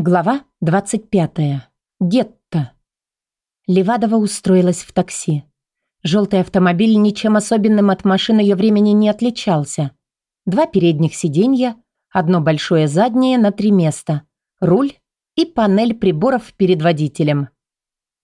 Глава 25. Гетто. Левадова устроилась в такси. Желтый автомобиль ничем особенным от машины ее времени не отличался. Два передних сиденья, одно большое заднее на три места, руль и панель приборов перед водителем.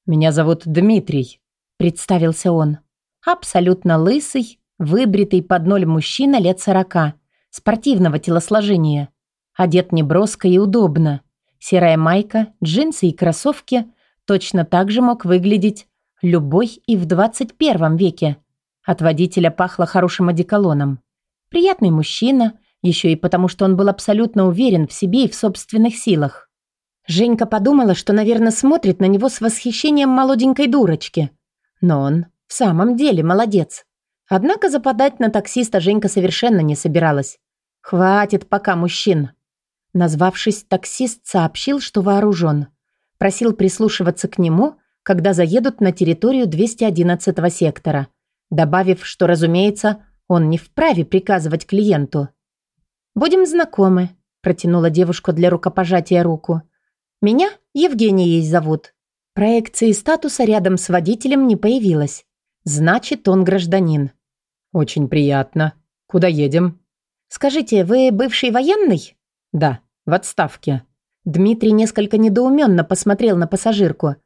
«Меня зовут Дмитрий», – представился он. Абсолютно лысый, выбритый под ноль мужчина лет сорока, спортивного телосложения. Одет неброско и удобно. Серая майка, джинсы и кроссовки точно так же мог выглядеть любой и в 21 веке. От водителя пахло хорошим одеколоном. Приятный мужчина, еще и потому, что он был абсолютно уверен в себе и в собственных силах. Женька подумала, что, наверное, смотрит на него с восхищением молоденькой дурочки. Но он в самом деле молодец. Однако западать на таксиста Женька совершенно не собиралась. Хватит пока мужчин. Назвавшись, таксист сообщил, что вооружен. Просил прислушиваться к нему, когда заедут на территорию 211 сектора, добавив, что, разумеется, он не вправе приказывать клиенту. «Будем знакомы», – протянула девушка для рукопожатия руку. «Меня Евгенией зовут». Проекции статуса рядом с водителем не появилась. Значит, он гражданин. «Очень приятно. Куда едем?» «Скажите, вы бывший военный?» «Да». В отставке. Дмитрий несколько недоуменно посмотрел на пассажирку.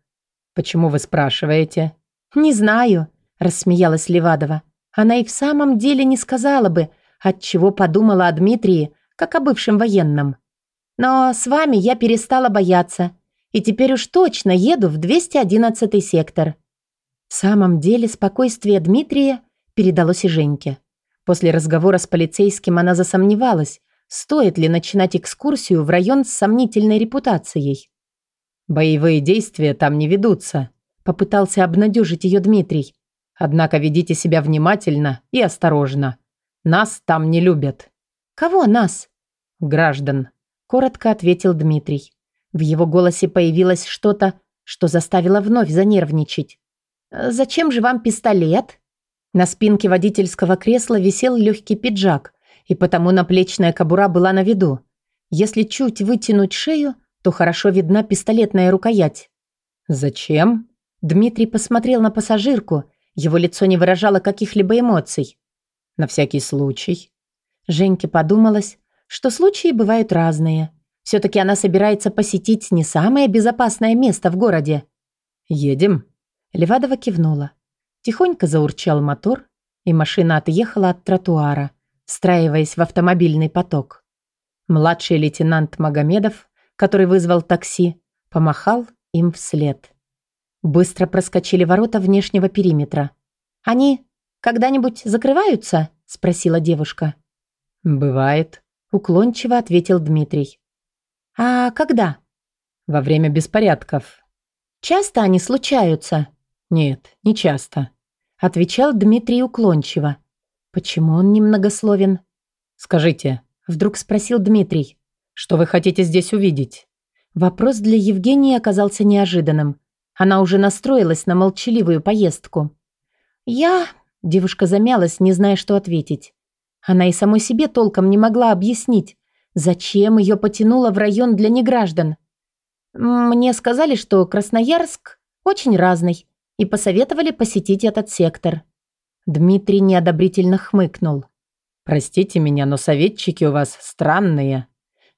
«Почему вы спрашиваете?» «Не знаю», – рассмеялась Левадова. Она и в самом деле не сказала бы, от чего подумала о Дмитрии, как о бывшем военном. «Но с вами я перестала бояться, и теперь уж точно еду в 211 сектор». В самом деле спокойствие Дмитрия передалось и Женьке. После разговора с полицейским она засомневалась, Стоит ли начинать экскурсию в район с сомнительной репутацией? «Боевые действия там не ведутся», – попытался обнадежить ее Дмитрий. «Однако ведите себя внимательно и осторожно. Нас там не любят». «Кого нас?» «Граждан», – коротко ответил Дмитрий. В его голосе появилось что-то, что заставило вновь занервничать. «Зачем же вам пистолет?» На спинке водительского кресла висел легкий пиджак, и потому наплечная кобура была на виду. Если чуть вытянуть шею, то хорошо видна пистолетная рукоять. «Зачем?» Дмитрий посмотрел на пассажирку. Его лицо не выражало каких-либо эмоций. «На всякий случай». Женьке подумалось, что случаи бывают разные. Все-таки она собирается посетить не самое безопасное место в городе. «Едем?» Левадова кивнула. Тихонько заурчал мотор, и машина отъехала от тротуара встраиваясь в автомобильный поток. Младший лейтенант Магомедов, который вызвал такси, помахал им вслед. Быстро проскочили ворота внешнего периметра. «Они когда-нибудь закрываются?» – спросила девушка. «Бывает», – уклончиво ответил Дмитрий. «А когда?» «Во время беспорядков». «Часто они случаются?» «Нет, не часто», – отвечал Дмитрий уклончиво. Почему он немногословен? «Скажите», — вдруг спросил Дмитрий, «что вы хотите здесь увидеть?» Вопрос для Евгении оказался неожиданным. Она уже настроилась на молчаливую поездку. «Я...» — девушка замялась, не зная, что ответить. Она и самой себе толком не могла объяснить, зачем ее потянуло в район для неграждан. Мне сказали, что Красноярск очень разный, и посоветовали посетить этот сектор. Дмитрий неодобрительно хмыкнул. «Простите меня, но советчики у вас странные».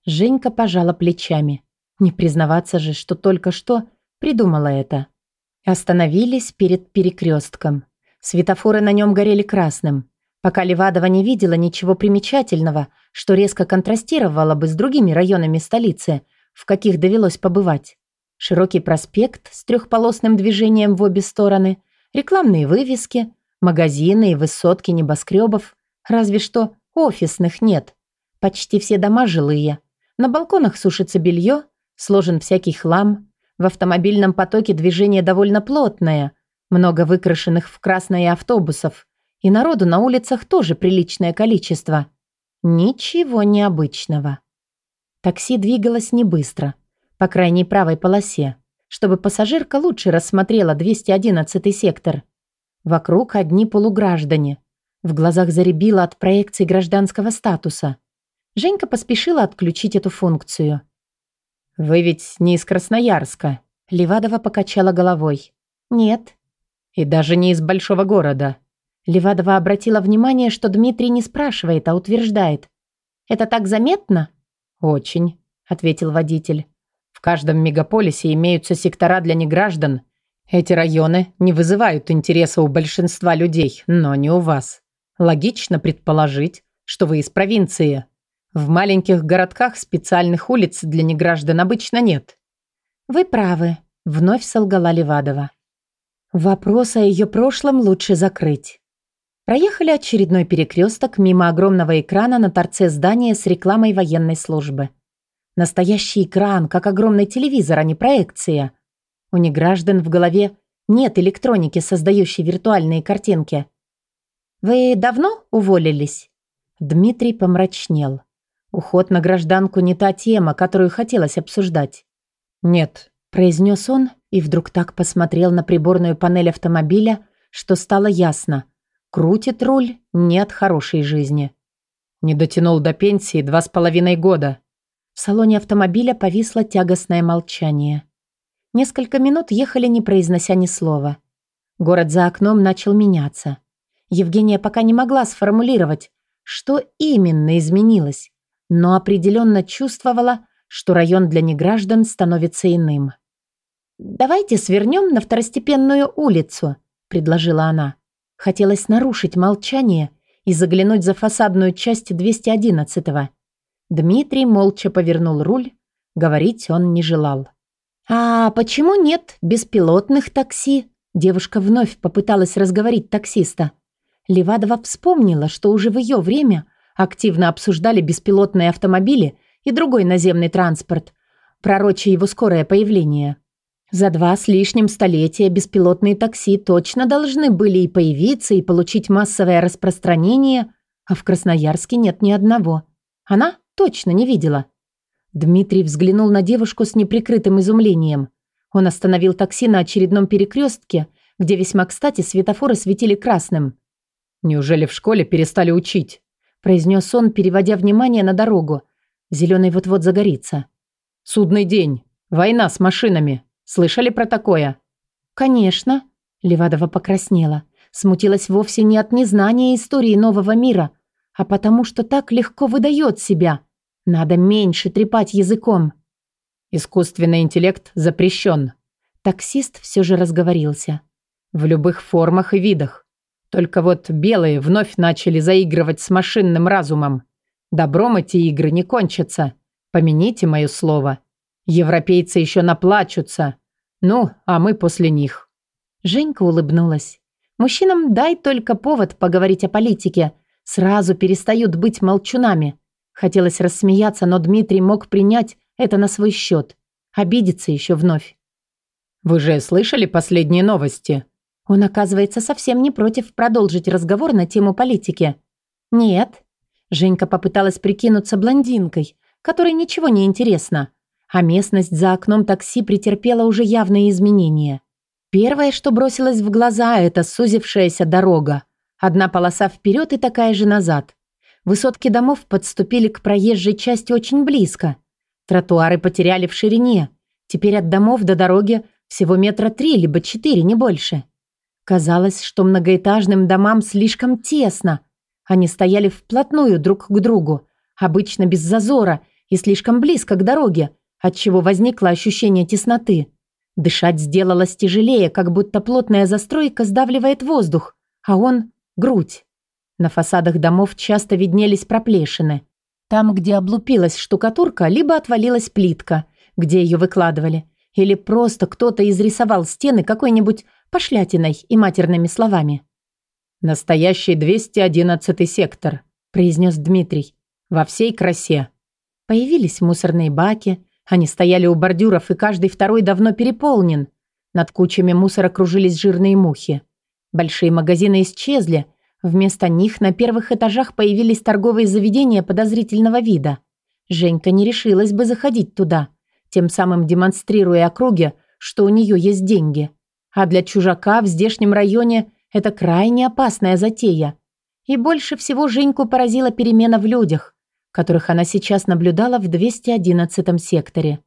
Женька пожала плечами. Не признаваться же, что только что придумала это. Остановились перед перекрестком. Светофоры на нем горели красным. Пока Левадова не видела ничего примечательного, что резко контрастировало бы с другими районами столицы, в каких довелось побывать. Широкий проспект с трехполосным движением в обе стороны, рекламные вывески, Магазины и высотки небоскребов. Разве что офисных нет. Почти все дома жилые. На балконах сушится белье, сложен всякий хлам. В автомобильном потоке движение довольно плотное. Много выкрашенных в красные автобусов. И народу на улицах тоже приличное количество. Ничего необычного. Такси двигалось не быстро, по крайней правой полосе, чтобы пассажирка лучше рассмотрела 211 сектор. Вокруг одни полуграждане. В глазах заребило от проекции гражданского статуса. Женька поспешила отключить эту функцию. «Вы ведь не из Красноярска?» Левадова покачала головой. «Нет». «И даже не из большого города?» Левадова обратила внимание, что Дмитрий не спрашивает, а утверждает. «Это так заметно?» «Очень», — ответил водитель. «В каждом мегаполисе имеются сектора для неграждан. Эти районы не вызывают интереса у большинства людей, но не у вас. Логично предположить, что вы из провинции. В маленьких городках специальных улиц для неграждан обычно нет». «Вы правы», — вновь солгала Левадова. Вопрос о ее прошлом лучше закрыть. Проехали очередной перекресток мимо огромного экрана на торце здания с рекламой военной службы. Настоящий экран, как огромный телевизор, а не проекция. У неграждан в голове нет электроники, создающей виртуальные картинки. «Вы давно уволились?» Дмитрий помрачнел. Уход на гражданку не та тема, которую хотелось обсуждать. «Нет», – произнес он и вдруг так посмотрел на приборную панель автомобиля, что стало ясно. Крутит руль не от хорошей жизни. Не дотянул до пенсии два с половиной года. В салоне автомобиля повисло тягостное молчание. Несколько минут ехали, не произнося ни слова. Город за окном начал меняться. Евгения пока не могла сформулировать, что именно изменилось, но определенно чувствовала, что район для неграждан становится иным. «Давайте свернем на второстепенную улицу», – предложила она. Хотелось нарушить молчание и заглянуть за фасадную часть 211-го. Дмитрий молча повернул руль. Говорить он не желал. «А почему нет беспилотных такси?» Девушка вновь попыталась разговорить таксиста. Левадова вспомнила, что уже в ее время активно обсуждали беспилотные автомобили и другой наземный транспорт, пророча его скорое появление. За два с лишним столетия беспилотные такси точно должны были и появиться, и получить массовое распространение, а в Красноярске нет ни одного. Она точно не видела. Дмитрий взглянул на девушку с неприкрытым изумлением. Он остановил такси на очередном перекрестке, где весьма кстати светофоры светили красным. «Неужели в школе перестали учить?» произнес он, переводя внимание на дорогу. Зеленый вот-вот загорится. «Судный день. Война с машинами. Слышали про такое?» «Конечно». Левадова покраснела. Смутилась вовсе не от незнания истории нового мира, а потому что так легко выдает себя. Надо меньше трепать языком. «Искусственный интеллект запрещен». Таксист все же разговорился. «В любых формах и видах. Только вот белые вновь начали заигрывать с машинным разумом. Добром эти игры не кончатся. Помяните мое слово. Европейцы еще наплачутся. Ну, а мы после них». Женька улыбнулась. «Мужчинам дай только повод поговорить о политике. Сразу перестают быть молчунами». Хотелось рассмеяться, но Дмитрий мог принять это на свой счет. Обидеться еще вновь. «Вы же слышали последние новости?» Он, оказывается, совсем не против продолжить разговор на тему политики. «Нет». Женька попыталась прикинуться блондинкой, которой ничего не интересно а местность за окном такси претерпела уже явные изменения. Первое, что бросилось в глаза, это сузившаяся дорога. Одна полоса вперед и такая же назад. Высотки домов подступили к проезжей части очень близко. Тротуары потеряли в ширине. Теперь от домов до дороги всего метра три, либо четыре, не больше. Казалось, что многоэтажным домам слишком тесно. Они стояли вплотную друг к другу, обычно без зазора и слишком близко к дороге, отчего возникло ощущение тесноты. Дышать сделалось тяжелее, как будто плотная застройка сдавливает воздух, а он – грудь. На фасадах домов часто виднелись проплешины. Там, где облупилась штукатурка, либо отвалилась плитка, где ее выкладывали, или просто кто-то изрисовал стены какой-нибудь пошлятиной и матерными словами. «Настоящий 211 сектор», – произнес Дмитрий. «Во всей красе». Появились мусорные баки, они стояли у бордюров, и каждый второй давно переполнен. Над кучами мусора кружились жирные мухи. Большие магазины исчезли. Вместо них на первых этажах появились торговые заведения подозрительного вида. Женька не решилась бы заходить туда, тем самым демонстрируя округе, что у нее есть деньги. А для чужака в здешнем районе это крайне опасная затея. И больше всего Женьку поразила перемена в людях которых она сейчас наблюдала в 211 секторе.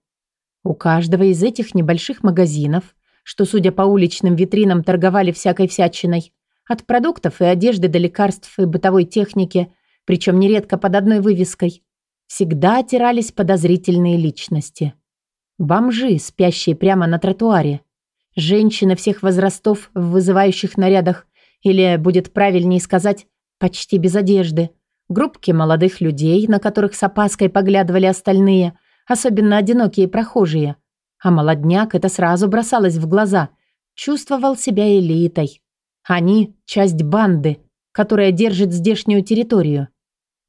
У каждого из этих небольших магазинов, что, судя по уличным витринам, торговали всякой всячиной, от продуктов и одежды до лекарств и бытовой техники, причем нередко под одной вывеской, всегда отирались подозрительные личности. Бомжи, спящие прямо на тротуаре. Женщины всех возрастов в вызывающих нарядах, или, будет правильнее сказать, почти без одежды. Группки молодых людей, на которых с опаской поглядывали остальные, особенно одинокие прохожие. А молодняк это сразу бросалось в глаза. Чувствовал себя элитой. Они – часть банды, которая держит здешнюю территорию.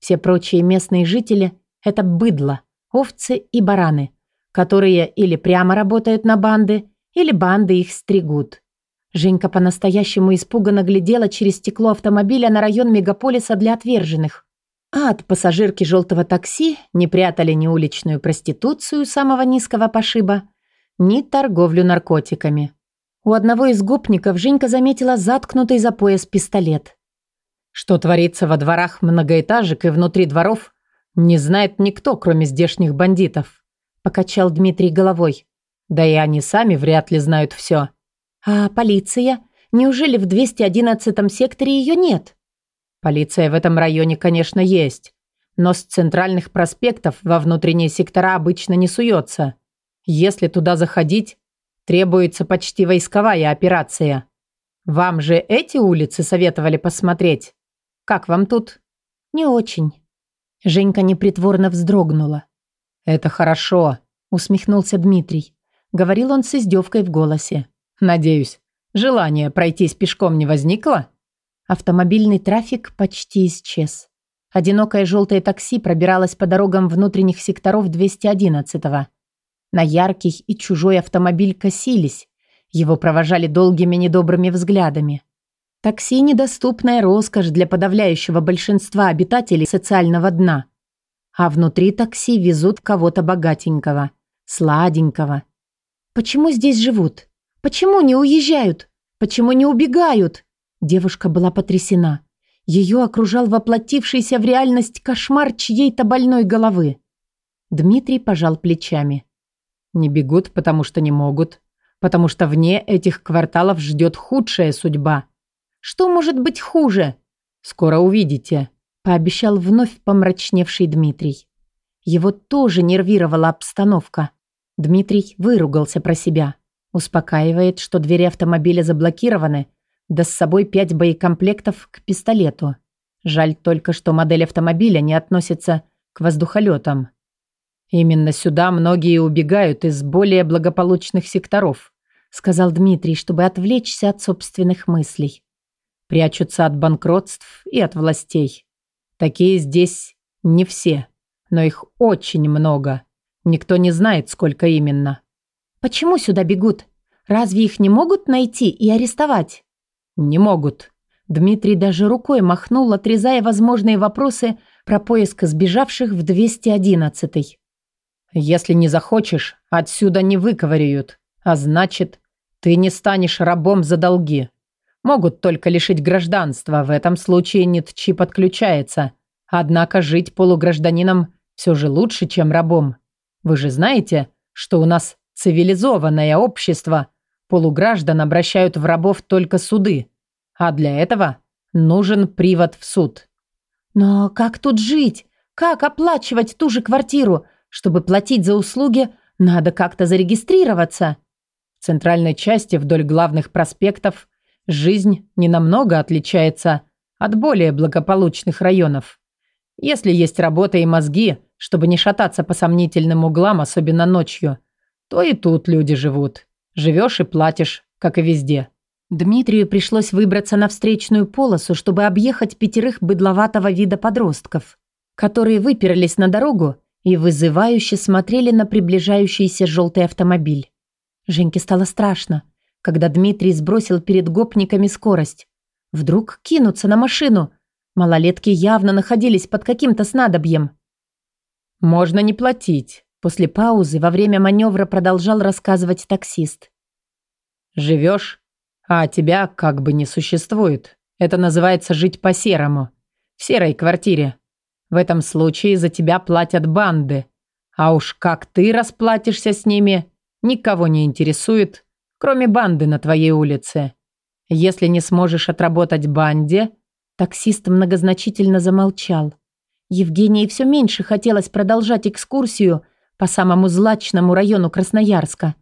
Все прочие местные жители – это быдло, овцы и бараны, которые или прямо работают на банды, или банды их стригут. Женька по-настоящему испуганно глядела через стекло автомобиля на район мегаполиса для отверженных. А от пассажирки желтого такси не прятали ни уличную проституцию самого низкого пошиба, ни торговлю наркотиками. У одного из гопников Женька заметила заткнутый за пояс пистолет. Что творится во дворах многоэтажек и внутри дворов, не знает никто, кроме здешних бандитов. Покачал Дмитрий головой. Да и они сами вряд ли знают все. А полиция? Неужели в 211 секторе ее нет? Полиция в этом районе, конечно, есть. Но с центральных проспектов во внутренние сектора обычно не суется. Если туда заходить, Требуется почти войсковая операция. Вам же эти улицы советовали посмотреть. Как вам тут? Не очень. Женька непритворно вздрогнула. Это хорошо, усмехнулся Дмитрий. Говорил он с издевкой в голосе. Надеюсь, желание пройтись пешком не возникло? Автомобильный трафик почти исчез. Одинокое желтое такси пробиралось по дорогам внутренних секторов 211-го. На яркий и чужой автомобиль косились. Его провожали долгими недобрыми взглядами. Такси – недоступная роскошь для подавляющего большинства обитателей социального дна. А внутри такси везут кого-то богатенького, сладенького. Почему здесь живут? Почему не уезжают? Почему не убегают? Девушка была потрясена. Ее окружал воплотившийся в реальность кошмар чьей-то больной головы. Дмитрий пожал плечами. Не бегут, потому что не могут. Потому что вне этих кварталов ждет худшая судьба. Что может быть хуже? Скоро увидите, пообещал вновь помрачневший Дмитрий. Его тоже нервировала обстановка. Дмитрий выругался про себя. Успокаивает, что двери автомобиля заблокированы, да с собой пять боекомплектов к пистолету. Жаль только, что модель автомобиля не относится к воздухолетам. Именно сюда многие убегают из более благополучных секторов, сказал Дмитрий, чтобы отвлечься от собственных мыслей. Прячутся от банкротств и от властей. Такие здесь не все, но их очень много. Никто не знает, сколько именно. Почему сюда бегут? Разве их не могут найти и арестовать? Не могут. Дмитрий даже рукой махнул, отрезая возможные вопросы про поиск сбежавших в 211-й. Если не захочешь, отсюда не выковыряют. А значит, ты не станешь рабом за долги. Могут только лишить гражданства, в этом случае НИТЧИ подключается. Однако жить полугражданином все же лучше, чем рабом. Вы же знаете, что у нас цивилизованное общество. Полуграждан обращают в рабов только суды. А для этого нужен привод в суд. Но как тут жить? Как оплачивать ту же квартиру? Чтобы платить за услуги, надо как-то зарегистрироваться. В центральной части вдоль главных проспектов жизнь ненамного отличается от более благополучных районов. Если есть работа и мозги, чтобы не шататься по сомнительным углам, особенно ночью, то и тут люди живут. Живешь и платишь, как и везде. Дмитрию пришлось выбраться на встречную полосу, чтобы объехать пятерых быдловатого вида подростков, которые выперлись на дорогу и вызывающе смотрели на приближающийся желтый автомобиль. Женьке стало страшно, когда Дмитрий сбросил перед гопниками скорость. Вдруг кинуться на машину. Малолетки явно находились под каким-то снадобьем. «Можно не платить», – после паузы во время маневра продолжал рассказывать таксист. «Живешь, а тебя как бы не существует. Это называется жить по-серому. В серой квартире. В этом случае за тебя платят банды. А уж как ты расплатишься с ними, никого не интересует, кроме банды на твоей улице. Если не сможешь отработать банде...» Таксист многозначительно замолчал. Евгении все меньше хотелось продолжать экскурсию по самому злачному району Красноярска.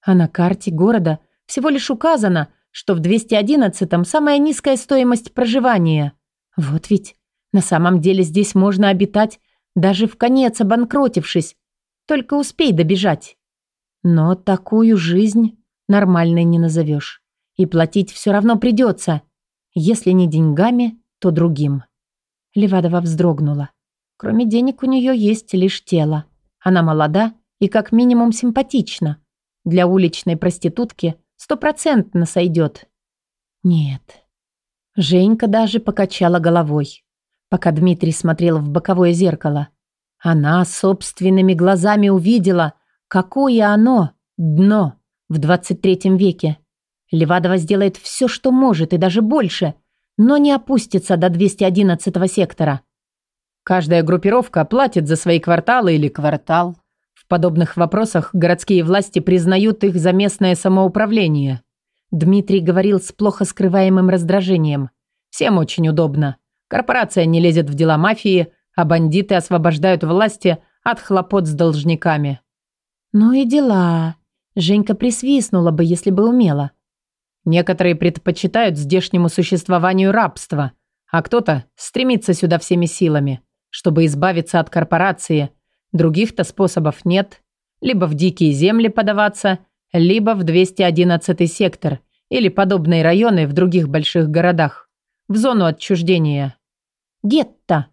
А на карте города всего лишь указано, что в 211-м самая низкая стоимость проживания. Вот ведь на самом деле здесь можно обитать, даже в конец обанкротившись. Только успей добежать. Но такую жизнь нормальной не назовешь. И платить все равно придется. Если не деньгами, то другим. Левадова вздрогнула. Кроме денег у нее есть лишь тело. Она молода и как минимум симпатична. Для уличной проститутки стопроцентно сойдет. Нет. Женька даже покачала головой, пока Дмитрий смотрел в боковое зеркало. Она собственными глазами увидела, какое оно, дно, в 23 веке. Левадова сделает все, что может, и даже больше, но не опустится до 211 сектора. Каждая группировка платит за свои кварталы или квартал. В подобных вопросах городские власти признают их за местное самоуправление. Дмитрий говорил с плохо скрываемым раздражением. Всем очень удобно. Корпорация не лезет в дела мафии, а бандиты освобождают власти от хлопот с должниками. Ну и дела. Женька присвистнула бы, если бы умела. Некоторые предпочитают здешнему существованию рабство, а кто-то стремится сюда всеми силами, чтобы избавиться от корпорации. Других-то способов нет. Либо в дикие земли подаваться, либо в 211 сектор или подобные районы в других больших городах. В зону отчуждения. Гетто.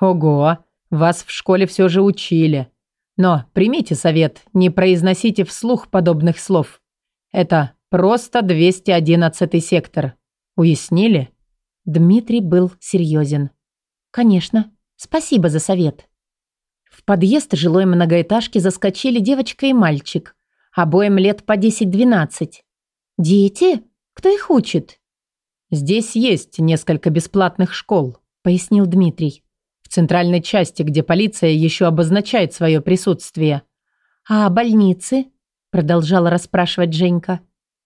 Ого, вас в школе все же учили. Но примите совет, не произносите вслух подобных слов. Это просто 211 сектор. Уяснили? Дмитрий был серьезен. Конечно. Спасибо за совет. В подъезд жилой многоэтажки заскочили девочка и мальчик. Обоим лет по 10-12. Дети? Кто их учит? Здесь есть несколько бесплатных школ, пояснил Дмитрий в центральной части, где полиция еще обозначает свое присутствие. «А больницы?» – продолжала расспрашивать Женька.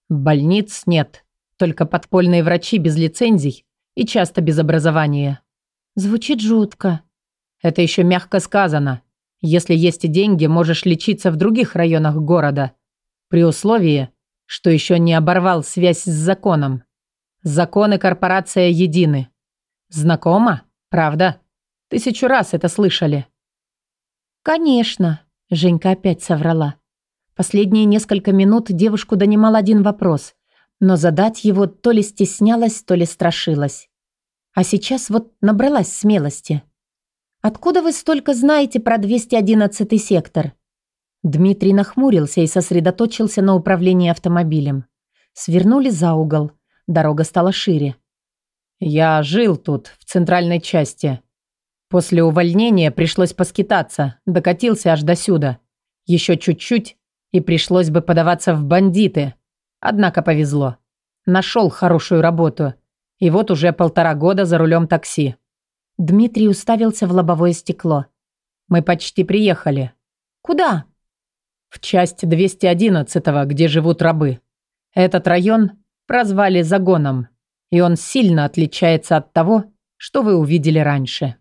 «Больниц нет, только подпольные врачи без лицензий и часто без образования». «Звучит жутко». «Это еще мягко сказано. Если есть деньги, можешь лечиться в других районах города. При условии, что еще не оборвал связь с законом. Законы корпорация едины. Знакомо? Правда?» Тысячу раз это слышали». «Конечно», – Женька опять соврала. Последние несколько минут девушку донимал один вопрос, но задать его то ли стеснялась, то ли страшилась. А сейчас вот набралась смелости. «Откуда вы столько знаете про 211 сектор?» Дмитрий нахмурился и сосредоточился на управлении автомобилем. Свернули за угол. Дорога стала шире. «Я жил тут, в центральной части. После увольнения пришлось поскитаться, докатился аж до сюда. Еще чуть-чуть, и пришлось бы подаваться в бандиты. Однако повезло. Нашел хорошую работу. И вот уже полтора года за рулем такси. Дмитрий уставился в лобовое стекло. Мы почти приехали. Куда? В часть 211-го, где живут рабы. Этот район прозвали Загоном, и он сильно отличается от того, что вы увидели раньше.